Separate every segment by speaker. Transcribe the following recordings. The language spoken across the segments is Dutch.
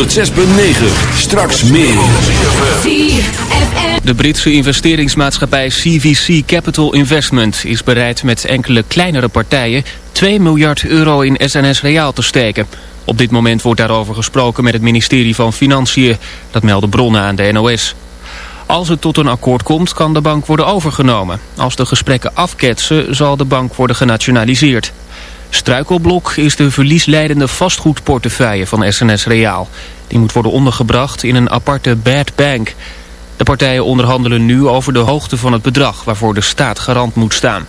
Speaker 1: 106.9. Straks meer.
Speaker 2: De Britse investeringsmaatschappij CVC Capital Investment is bereid met enkele kleinere partijen 2 miljard euro in SNS Reaal te steken. Op dit moment wordt daarover gesproken met het ministerie van Financiën. Dat melden bronnen aan de NOS. Als het tot een akkoord komt, kan de bank worden overgenomen. Als de gesprekken afketsen, zal de bank worden genationaliseerd. Struikelblok is de verliesleidende vastgoedportefeuille van SNS Reaal. Die moet worden ondergebracht in een aparte bad bank. De partijen onderhandelen nu over de hoogte van het bedrag waarvoor de staat garant moet staan.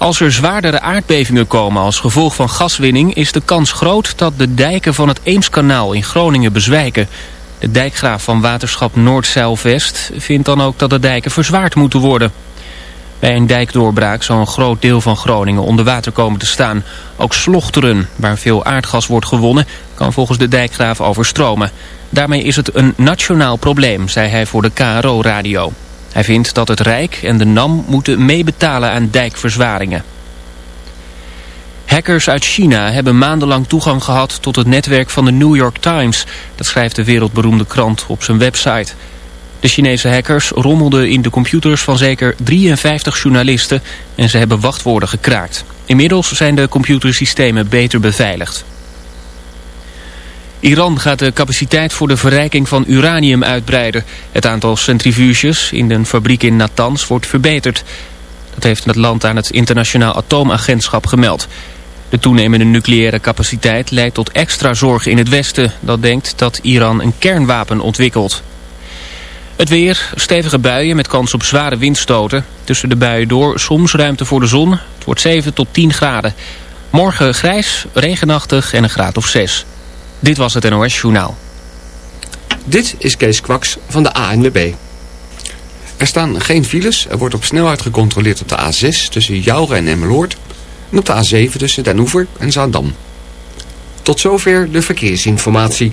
Speaker 2: Als er zwaardere aardbevingen komen als gevolg van gaswinning... is de kans groot dat de dijken van het Eemskanaal in Groningen bezwijken. De dijkgraaf van waterschap Noord-Zeilvest vindt dan ook dat de dijken verzwaard moeten worden. Bij een dijkdoorbraak zal een groot deel van Groningen onder water komen te staan. Ook Slochteren, waar veel aardgas wordt gewonnen, kan volgens de dijkgraaf overstromen. Daarmee is het een nationaal probleem, zei hij voor de KRO-radio. Hij vindt dat het Rijk en de NAM moeten meebetalen aan dijkverzwaringen. Hackers uit China hebben maandenlang toegang gehad tot het netwerk van de New York Times. Dat schrijft de wereldberoemde krant op zijn website. De Chinese hackers rommelden in de computers van zeker 53 journalisten en ze hebben wachtwoorden gekraakt. Inmiddels zijn de computersystemen beter beveiligd. Iran gaat de capaciteit voor de verrijking van uranium uitbreiden. Het aantal centrifuges in een fabriek in Natanz wordt verbeterd. Dat heeft het land aan het internationaal atoomagentschap gemeld. De toenemende nucleaire capaciteit leidt tot extra zorg in het Westen... dat denkt dat Iran een kernwapen ontwikkelt. Het weer, stevige buien met kans op zware windstoten. Tussen de buien door soms ruimte voor de zon. Het wordt 7 tot 10 graden. Morgen grijs, regenachtig en een graad of 6. Dit was het NOS Journaal.
Speaker 3: Dit is Kees Kwaks van de ANWB. Er staan geen files. Er wordt op snelheid gecontroleerd op de A6 tussen Jouren en Emmeloord. En op de A7 tussen Den Oever en Zaandam. Tot zover de verkeersinformatie.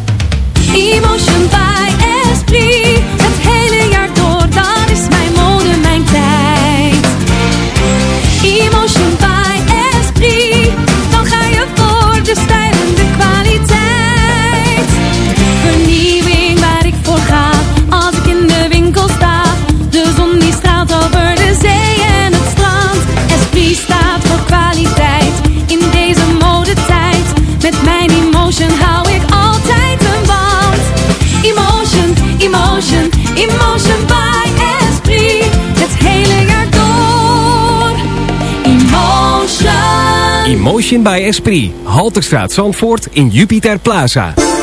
Speaker 4: Emotion by Esprit. Het hele jaar door, dat is mijn mode, mijn tijd. Emotion by Esprit. Dan ga je voor de stijl emotion, by Esprit. Het hele jaar door. Emotion.
Speaker 5: Emotion by Esprit. Halterstraat Zandvoort in Jupiter Plaza.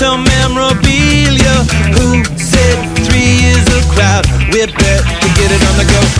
Speaker 6: to memorabilia. Who said three is a crowd? We're bet to get it on the go.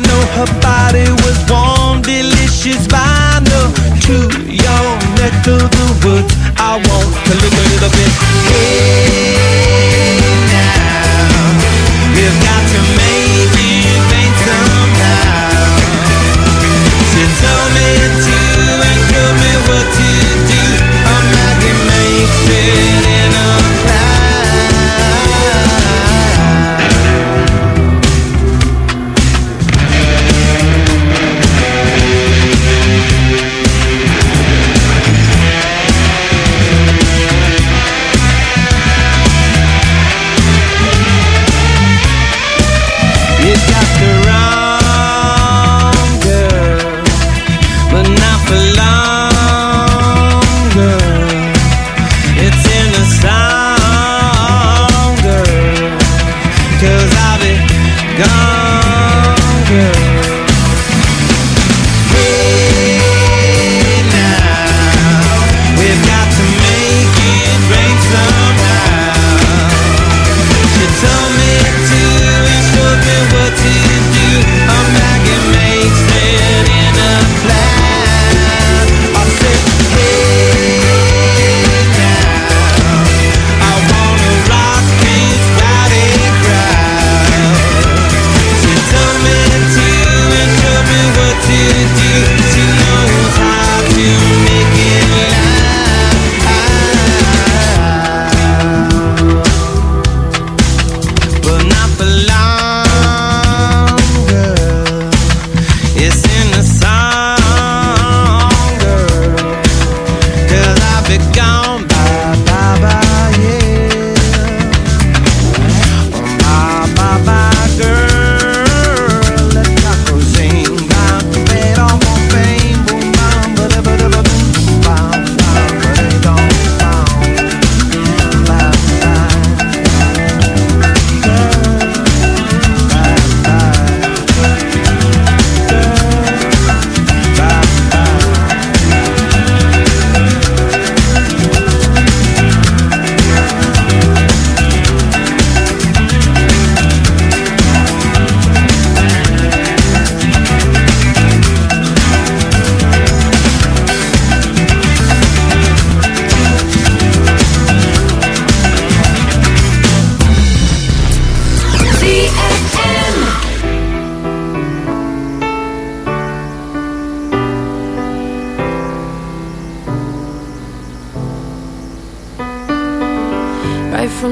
Speaker 6: I know her body was warm, delicious vinyl. To your neck of the woods I want to look a little bit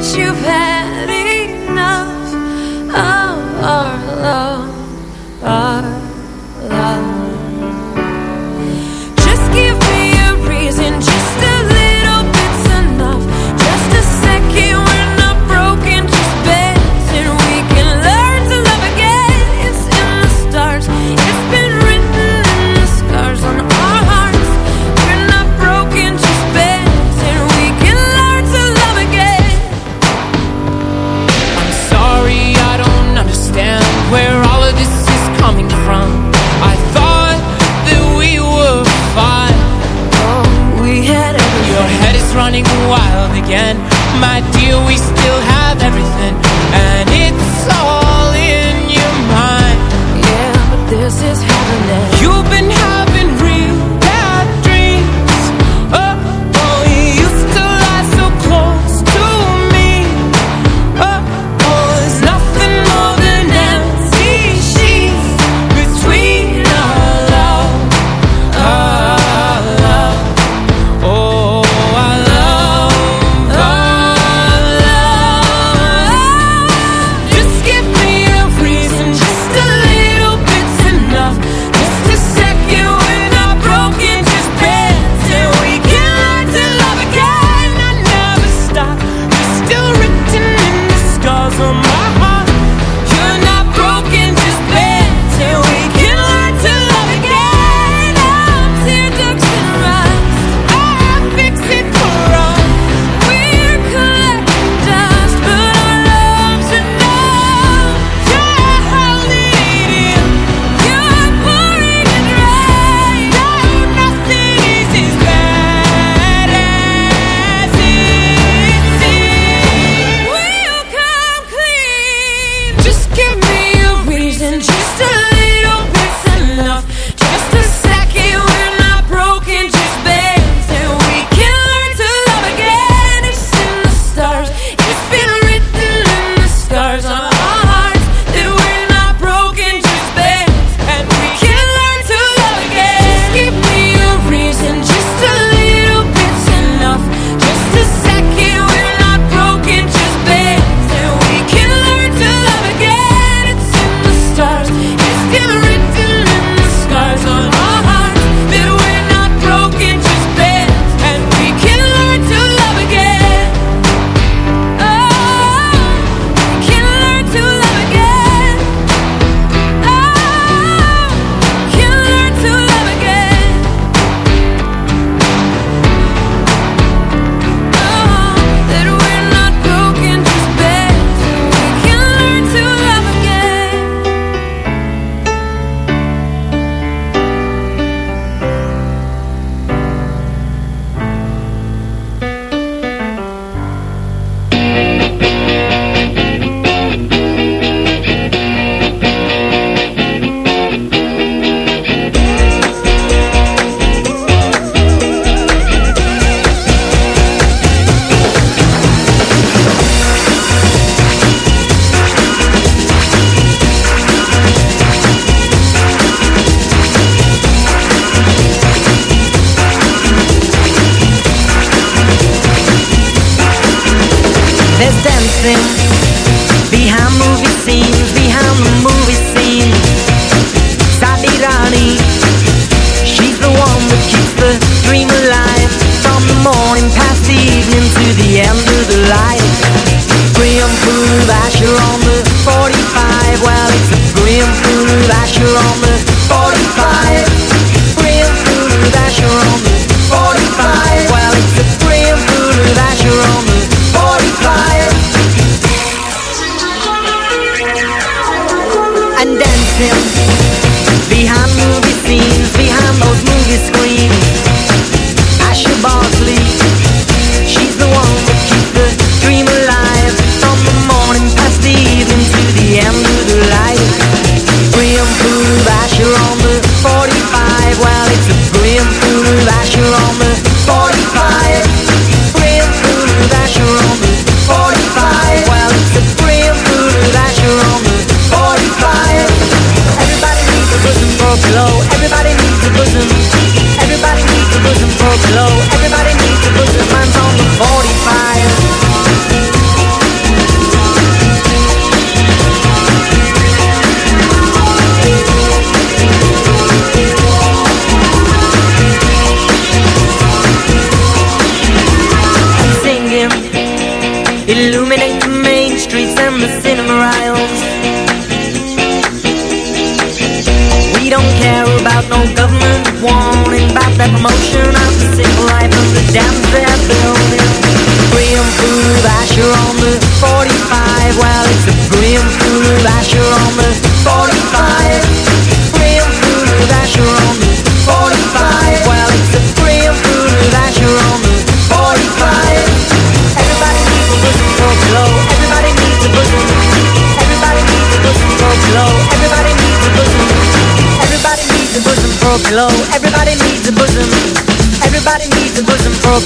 Speaker 7: that you've had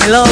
Speaker 4: Hello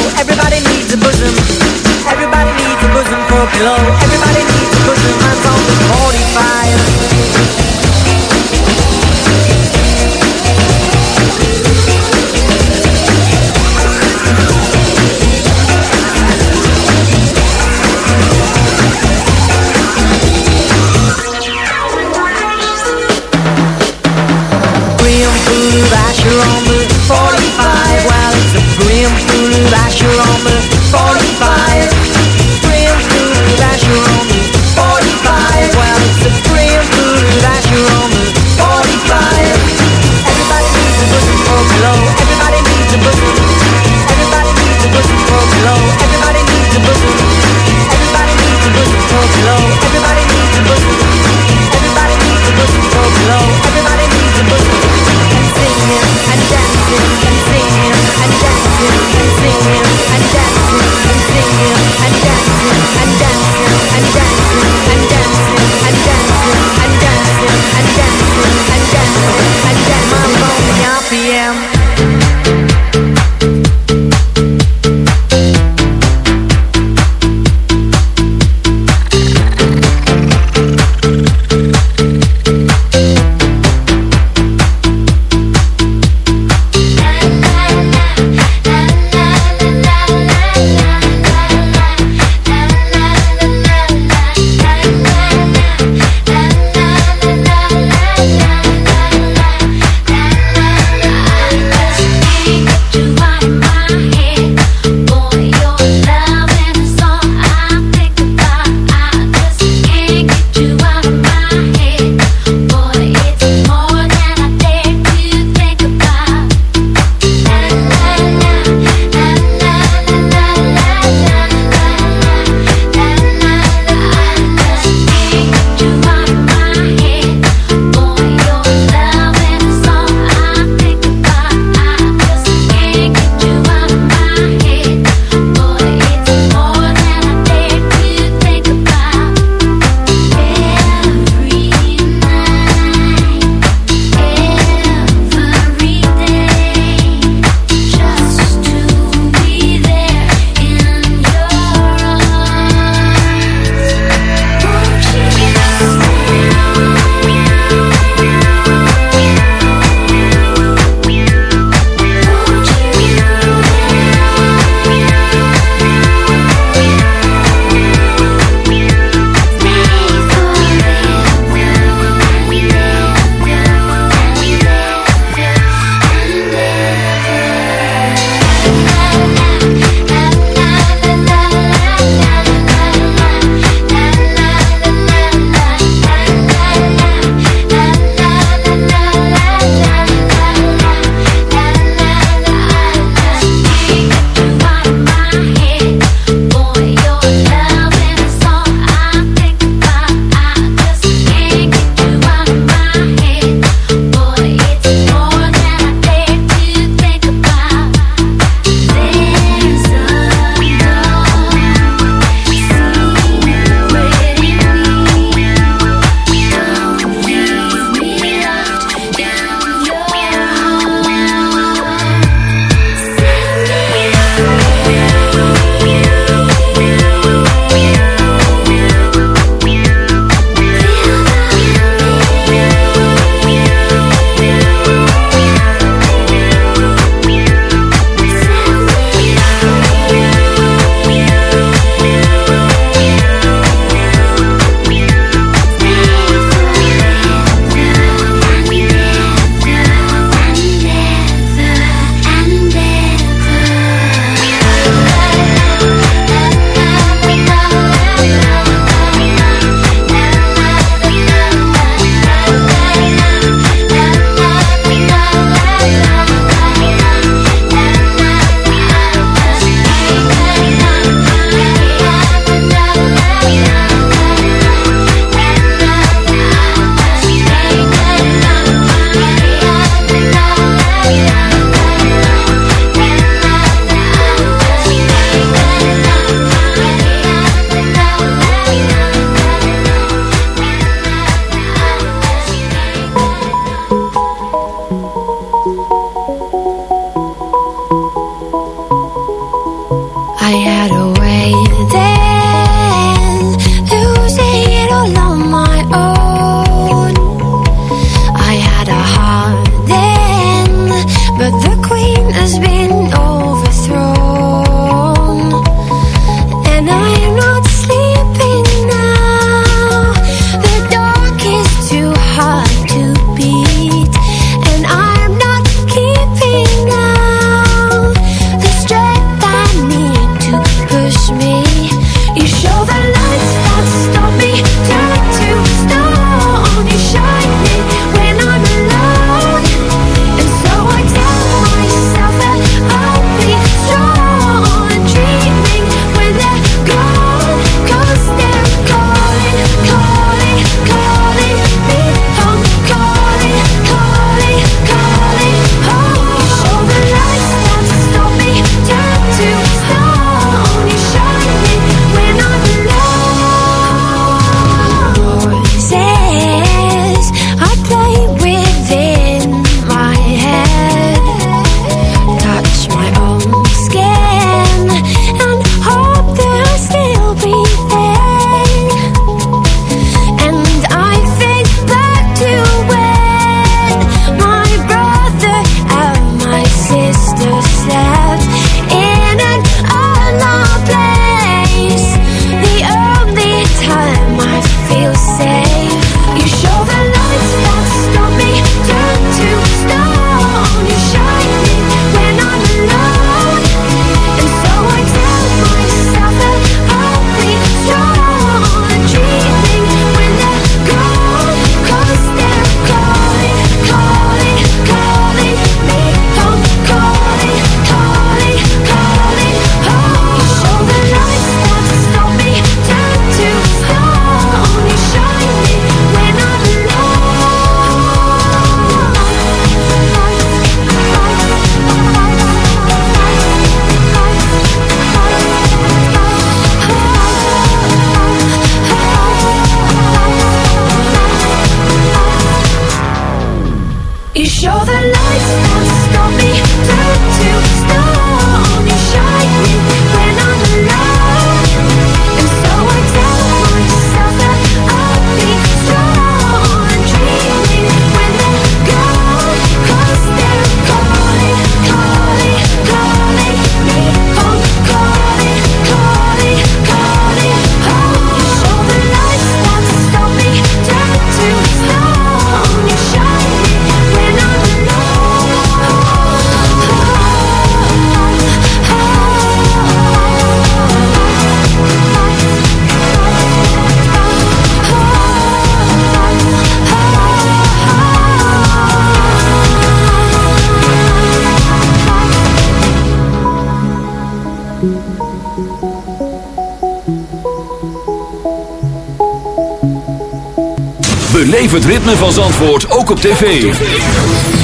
Speaker 1: Beleef het ritme van Zandvoort ook op tv.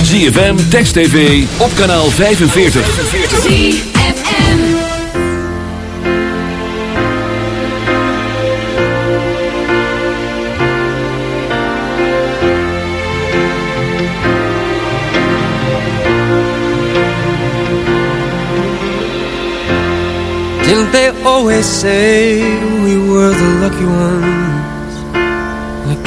Speaker 1: ZFM, Text TV, op kanaal 45.
Speaker 8: ZFM Didn't they always say we were the lucky ones?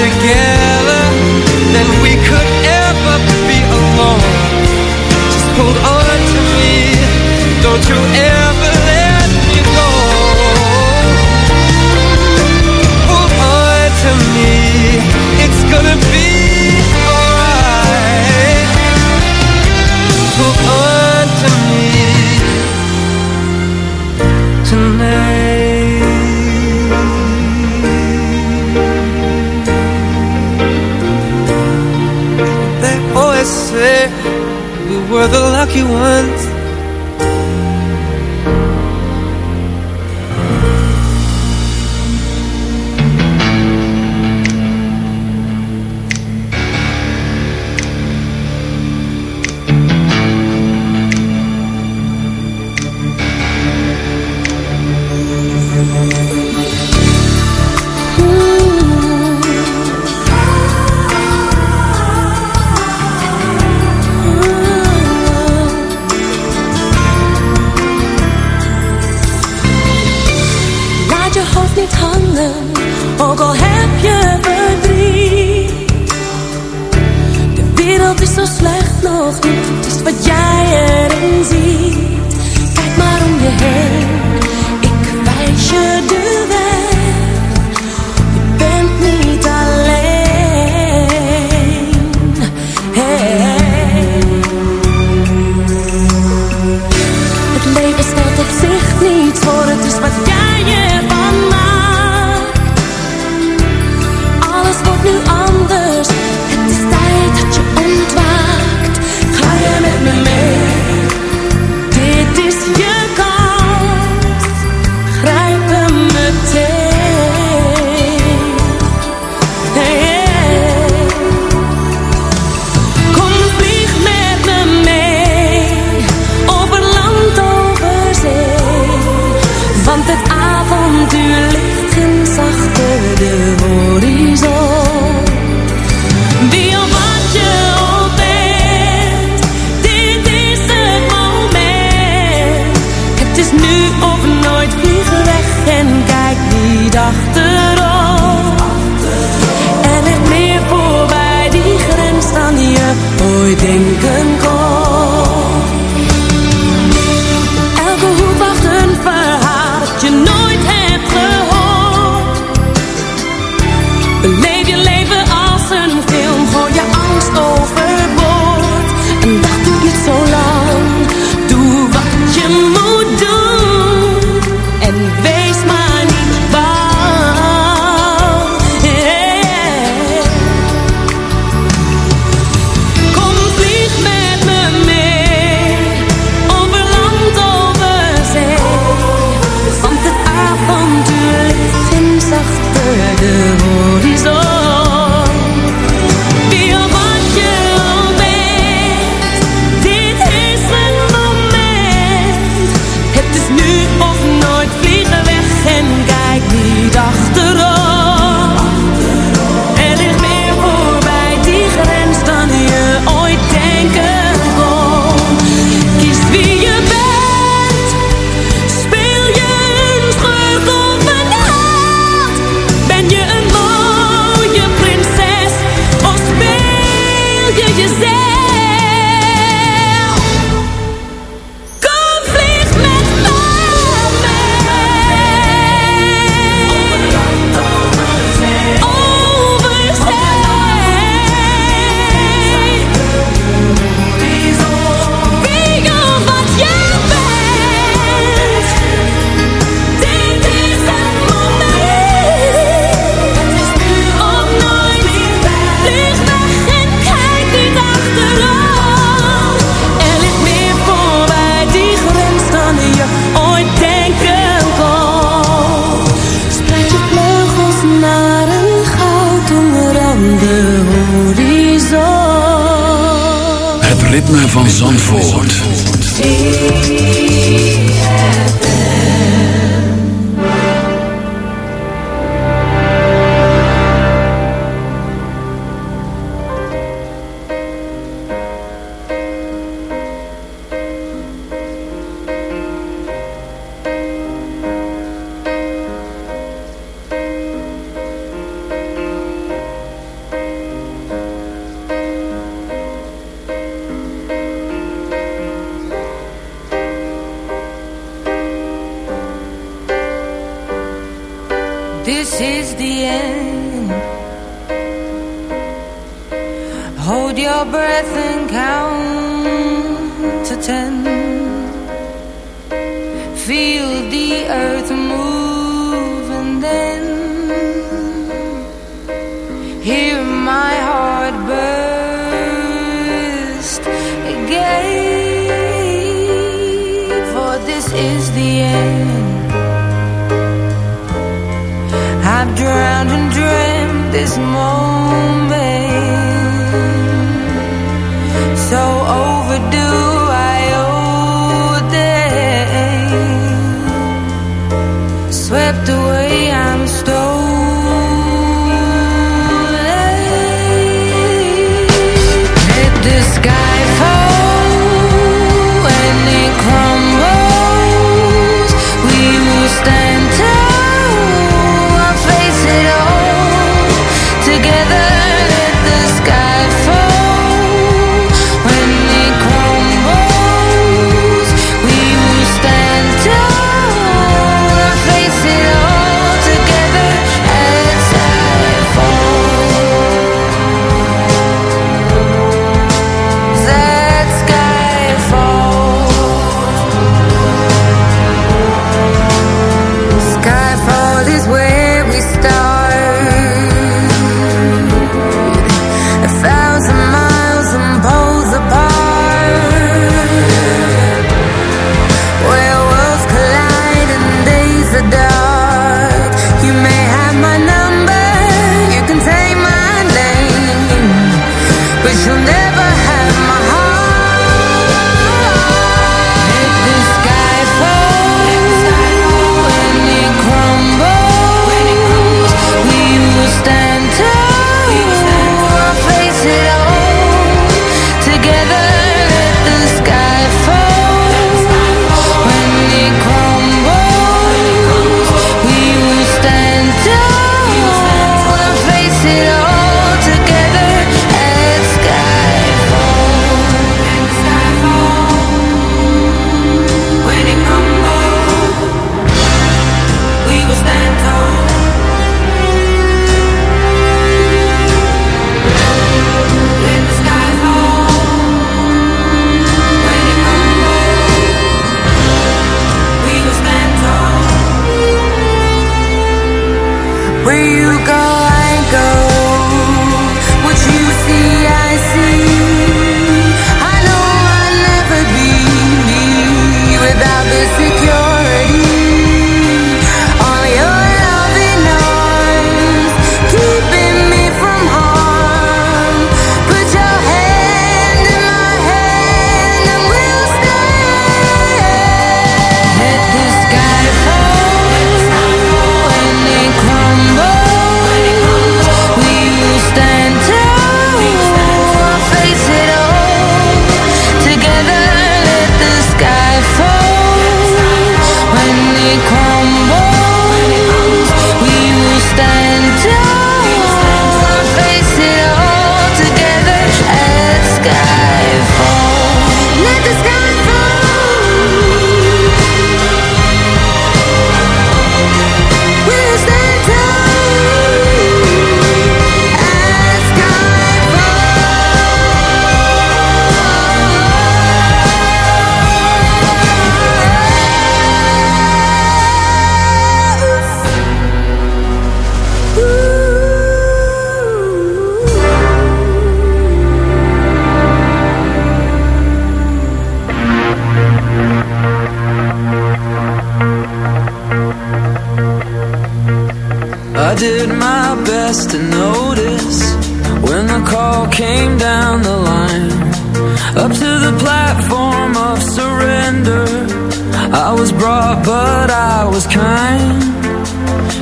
Speaker 8: together than we could ever be alone. Just hold on to me, don't you ever
Speaker 7: Swept away. I'm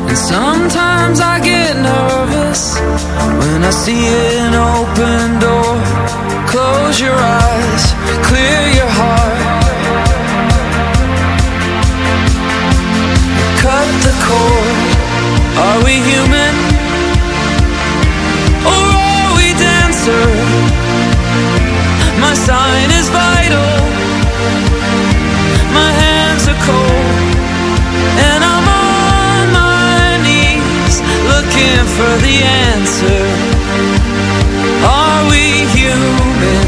Speaker 7: And
Speaker 9: sometimes I get nervous when I see an open door. Close your eyes, clear your heart. Cut the cord. Are we human? Or are we dancer? My sign is vital. My hands are cold. looking for the answer Are we human?